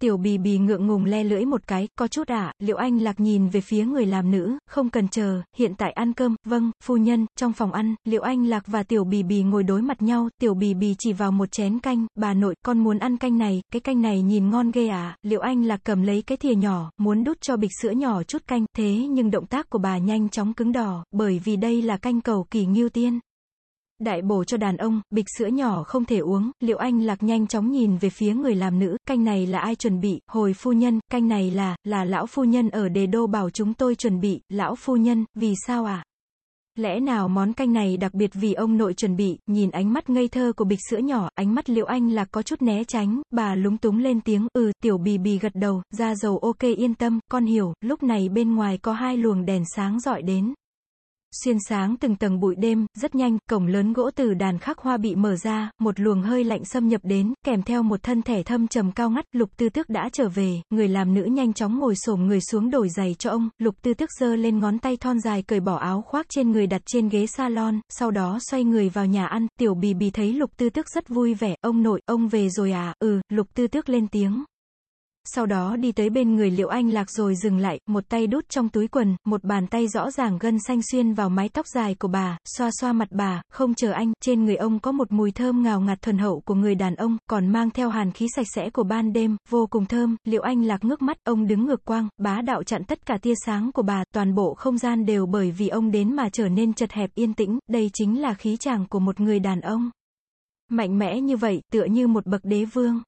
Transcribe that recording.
Tiểu bì bì ngượng ngùng le lưỡi một cái, có chút ạ, liệu anh lạc nhìn về phía người làm nữ, không cần chờ, hiện tại ăn cơm, vâng, phu nhân, trong phòng ăn, liệu anh lạc và tiểu bì bì ngồi đối mặt nhau, tiểu bì bì chỉ vào một chén canh, bà nội, con muốn ăn canh này, cái canh này nhìn ngon ghê à, liệu anh lạc cầm lấy cái thìa nhỏ, muốn đút cho bịch sữa nhỏ chút canh, thế nhưng động tác của bà nhanh chóng cứng đỏ, bởi vì đây là canh cầu kỳ nghiêu tiên. Đại bổ cho đàn ông, bịch sữa nhỏ không thể uống, liệu anh lạc nhanh chóng nhìn về phía người làm nữ, canh này là ai chuẩn bị, hồi phu nhân, canh này là, là lão phu nhân ở đề đô bảo chúng tôi chuẩn bị, lão phu nhân, vì sao à? Lẽ nào món canh này đặc biệt vì ông nội chuẩn bị, nhìn ánh mắt ngây thơ của bịch sữa nhỏ, ánh mắt liệu anh lạc có chút né tránh, bà lúng túng lên tiếng, ừ, tiểu bì bì gật đầu, ra dầu ok yên tâm, con hiểu, lúc này bên ngoài có hai luồng đèn sáng dọi đến. Xuyên sáng từng tầng bụi đêm, rất nhanh, cổng lớn gỗ từ đàn khắc hoa bị mở ra, một luồng hơi lạnh xâm nhập đến, kèm theo một thân thể thâm trầm cao ngắt, lục tư tước đã trở về, người làm nữ nhanh chóng ngồi xổm người xuống đổi giày cho ông, lục tư tước giơ lên ngón tay thon dài cởi bỏ áo khoác trên người đặt trên ghế salon, sau đó xoay người vào nhà ăn, tiểu bì bì thấy lục tư tước rất vui vẻ, ông nội, ông về rồi à, ừ, lục tư tước lên tiếng, sau đó đi tới bên người Liệu Anh Lạc rồi dừng lại, một tay đút trong túi quần, một bàn tay rõ ràng gân xanh xuyên vào mái tóc dài của bà, xoa xoa mặt bà, không chờ anh, trên người ông có một mùi thơm ngào ngạt thuần hậu của người đàn ông, còn mang theo hàn khí sạch sẽ của ban đêm, vô cùng thơm, Liệu Anh Lạc ngước mắt, ông đứng ngược quang, bá đạo chặn tất cả tia sáng của bà, toàn bộ không gian đều bởi vì ông đến mà trở nên chật hẹp yên tĩnh, đây chính là khí chàng của một người đàn ông. Mạnh mẽ như vậy, tựa như một bậc đế vương.